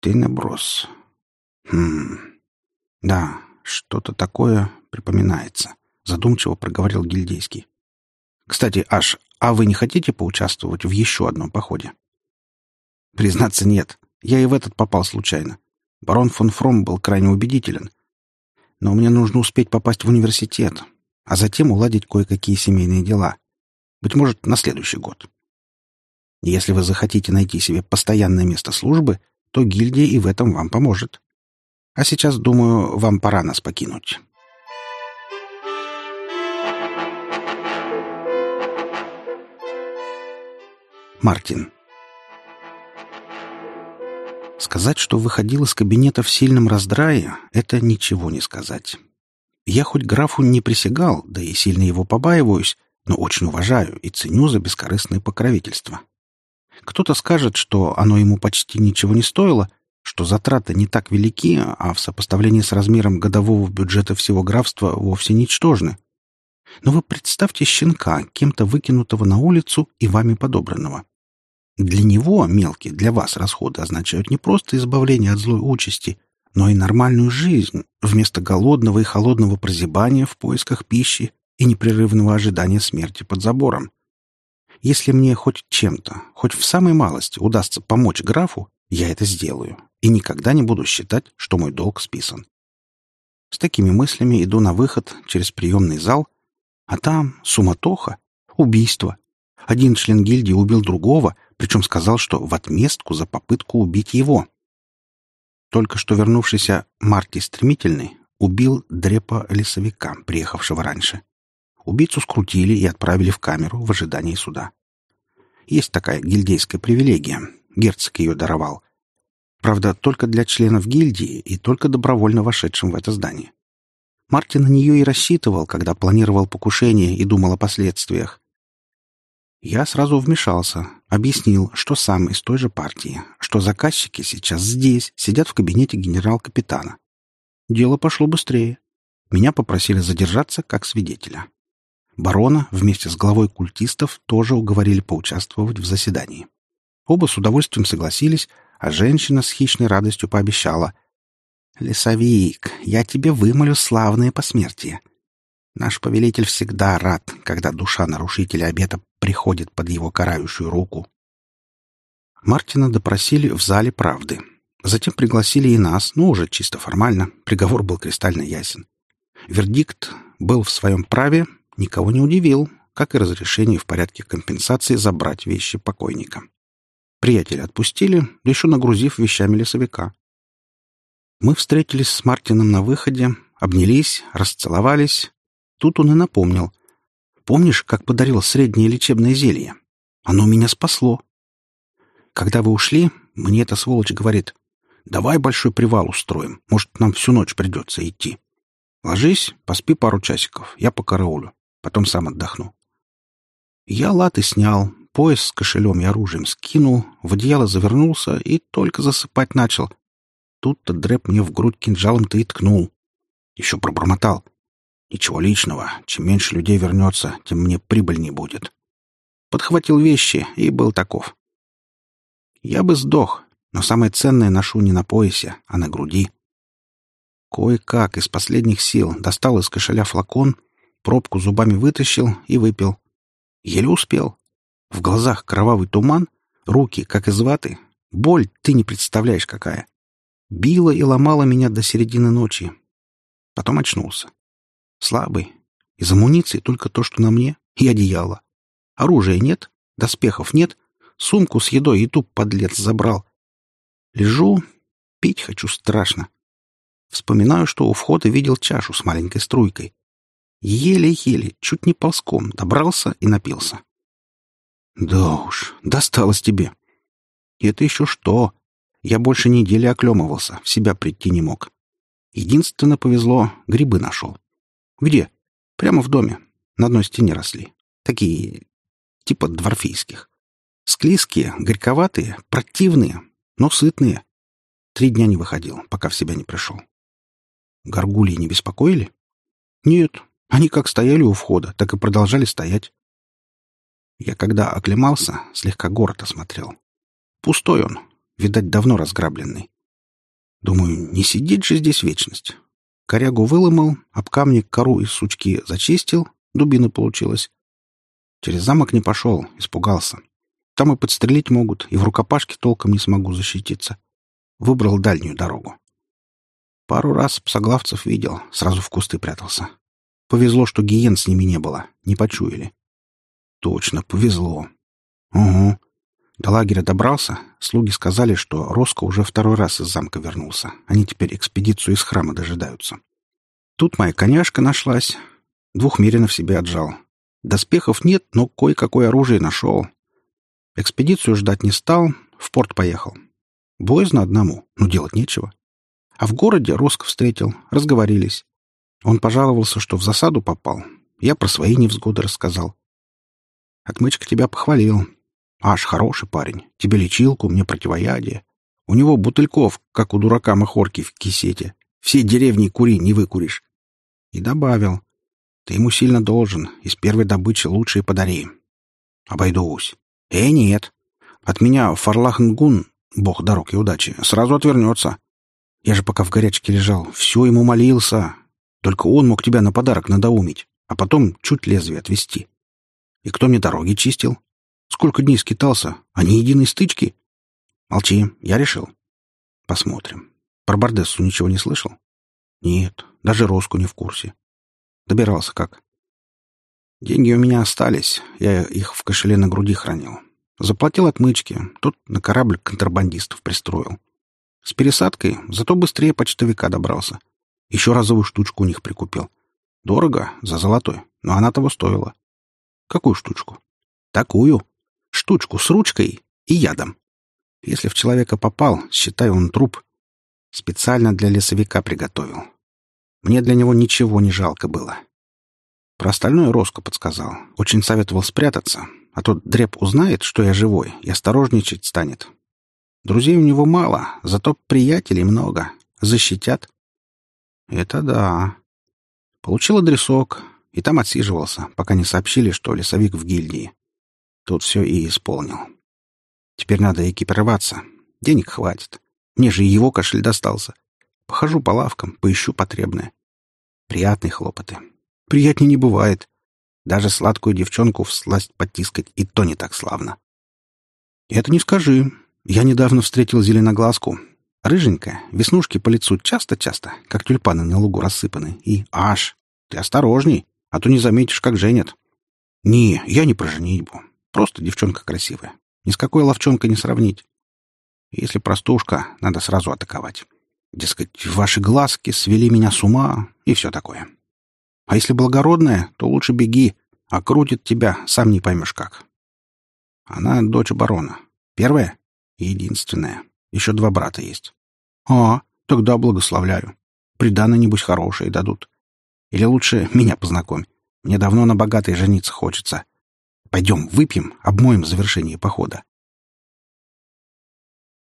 Тенеброс. Хм. Да, что-то такое припоминается, задумчиво проговорил гильдейский. Кстати, Аш, а вы не хотите поучаствовать в еще одном походе? Признаться, нет. Я и в этот попал случайно. Барон фон Фром был крайне убедителен. Но мне нужно успеть попасть в университет, а затем уладить кое-какие семейные дела. Быть может, на следующий год. Если вы захотите найти себе постоянное место службы, то гильдия и в этом вам поможет. А сейчас, думаю, вам пора нас покинуть. Мартин. Сказать, что выходил из кабинета в сильном раздрае, это ничего не сказать. Я хоть графу не присягал, да и сильно его побаиваюсь, но очень уважаю и ценю за бескорыстное покровительство. Кто-то скажет, что оно ему почти ничего не стоило, что затраты не так велики, а в сопоставлении с размером годового бюджета всего графства вовсе ничтожны. Но вы представьте щенка, кем-то выкинутого на улицу и вами подобранного. Для него мелкие, для вас расходы означают не просто избавление от злой участи, но и нормальную жизнь вместо голодного и холодного прозябания в поисках пищи и непрерывного ожидания смерти под забором. Если мне хоть чем-то, хоть в самой малости удастся помочь графу, я это сделаю и никогда не буду считать, что мой долг списан. С такими мыслями иду на выход через приемный зал, а там суматоха, убийство. Один член гильдии убил другого, причем сказал, что в отместку за попытку убить его. Только что вернувшийся Марти Стремительный убил дрепа-лесовика, приехавшего раньше. Убийцу скрутили и отправили в камеру в ожидании суда. Есть такая гильдейская привилегия. Герцог ее даровал. Правда, только для членов гильдии и только добровольно вошедшим в это здание. Мартин на нее и рассчитывал, когда планировал покушение и думал о последствиях. Я сразу вмешался, объяснил, что сам из той же партии, что заказчики сейчас здесь, сидят в кабинете генерал-капитана. Дело пошло быстрее. Меня попросили задержаться как свидетеля. Барона вместе с главой культистов тоже уговорили поучаствовать в заседании. Оба с удовольствием согласились, а женщина с хищной радостью пообещала. «Лесовик, я тебе вымолю славное посмертие. Наш повелитель всегда рад, когда душа нарушителя обета приходит под его карающую руку». Мартина допросили в зале правды. Затем пригласили и нас, но уже чисто формально. Приговор был кристально ясен. Вердикт был в своем праве, никого не удивил, как и разрешение в порядке компенсации забрать вещи покойника. Приятеля отпустили, еще нагрузив вещами лесовика. Мы встретились с Мартином на выходе, обнялись, расцеловались. Тут он и напомнил. «Помнишь, как подарил среднее лечебное зелье? Оно меня спасло. Когда вы ушли, мне эта сволочь говорит, «Давай большой привал устроим, может, нам всю ночь придется идти. Ложись, поспи пару часиков, я по караулю, потом сам отдохну». Я латы снял, Пояс с кошелем и оружием скинул, в одеяло завернулся и только засыпать начал. Тут-то Дрэп мне в грудь кинжалом-то и ткнул. Еще пробормотал. Ничего личного. Чем меньше людей вернется, тем мне прибыль не будет. Подхватил вещи и был таков. Я бы сдох, но самое ценное ношу не на поясе, а на груди. Кое-как из последних сил достал из кошеля флакон, пробку зубами вытащил и выпил. Еле успел. В глазах кровавый туман, руки, как из ваты. Боль ты не представляешь какая. Била и ломала меня до середины ночи. Потом очнулся. Слабый. Из амуниции только то, что на мне, и одеяло. Оружия нет, доспехов нет, сумку с едой и туп подлец забрал. Лежу, пить хочу страшно. Вспоминаю, что у входа видел чашу с маленькой струйкой. Еле-еле, чуть не ползком, добрался и напился. Да уж, досталось тебе. И это еще что? Я больше недели оклемывался, в себя прийти не мог. Единственно повезло, грибы нашел. Где? Прямо в доме. На одной стене росли. Такие, типа дворфийских. Склизкие, горьковатые, противные, но сытные. Три дня не выходил, пока в себя не пришел. Горгульи не беспокоили? Нет, они как стояли у входа, так и продолжали стоять. Я когда оклемался, слегка город осмотрел. Пустой он, видать, давно разграбленный. Думаю, не сидит же здесь вечность. Корягу выломал, об камни кору из сучки зачистил, дубина получилась. Через замок не пошел, испугался. Там и подстрелить могут, и в рукопашке толком не смогу защититься. Выбрал дальнюю дорогу. Пару раз псоглавцев видел, сразу в кусты прятался. Повезло, что гиен с ними не было, не почуяли. Точно, повезло. Угу. До лагеря добрался. Слуги сказали, что Роско уже второй раз из замка вернулся. Они теперь экспедицию из храма дожидаются. Тут моя коняшка нашлась. Двухмеренно в себе отжал. Доспехов нет, но кое-какое оружие нашел. Экспедицию ждать не стал, в порт поехал. Боязно одному, но делать нечего. А в городе Роско встретил, разговорились. Он пожаловался, что в засаду попал. Я про свои невзгоды рассказал. Отмычка тебя похвалил. Аж хороший парень. Тебе лечилку, мне противоядие. У него бутыльков, как у дурака махорки в кисете. Все деревни кури не выкуришь. И добавил. Ты ему сильно должен. Из первой добычи лучшие подари. Обойдусь. Э, нет. От меня Фарлахнгун, бог дорог и удачи, сразу отвернется. Я же пока в горячке лежал, все ему молился. Только он мог тебя на подарок надоумить, а потом чуть лезвие отвести. И кто мне дороги чистил? Сколько дней скитался, а ни единой стычки? Молчи, я решил. Посмотрим. Про Бардессу ничего не слышал? Нет, даже Роску не в курсе. Добирался как? Деньги у меня остались, я их в кошеле на груди хранил. Заплатил отмычки, тут на корабль контрабандистов пристроил. С пересадкой, зато быстрее почтовика добрался. Еще разовую штучку у них прикупил. Дорого, за золотой, но она того стоила. Какую штучку? Такую. Штучку с ручкой и ядом. Если в человека попал, считай он труп. Специально для лесовика приготовил. Мне для него ничего не жалко было. Про остальное Роско подсказал. Очень советовал спрятаться, а тот дреп узнает, что я живой, и осторожничать станет. Друзей у него мало, зато приятелей много. Защитят. Это да. Получил адресок, и там отсиживался, пока не сообщили, что лесовик в гильдии. Тут все и исполнил. Теперь надо экипироваться. Денег хватит. Мне же его кошель достался. Похожу по лавкам, поищу потребное. Приятные хлопоты. Приятнее не бывает. Даже сладкую девчонку всласть потискать и то не так славно. Это не скажи. Я недавно встретил зеленоглазку. Рыженькая, веснушки по лицу часто-часто, как тюльпаны на лугу рассыпаны. И аж, ты осторожней, а то не заметишь, как женят. Не, я не про женитьбу. Просто девчонка красивая. Ни с какой ловчонкой не сравнить. Если простушка, надо сразу атаковать. Дескать, ваши глазки свели меня с ума и все такое. А если благородная, то лучше беги, а крутит тебя, сам не поймешь как. Она дочь барона. Первая? Единственная. Еще два брата есть. А, тогда благословляю. Приданы, небось, хорошие дадут. Или лучше меня познакомь. Мне давно на богатой жениться хочется. Пойдем, выпьем, обмоем завершение похода.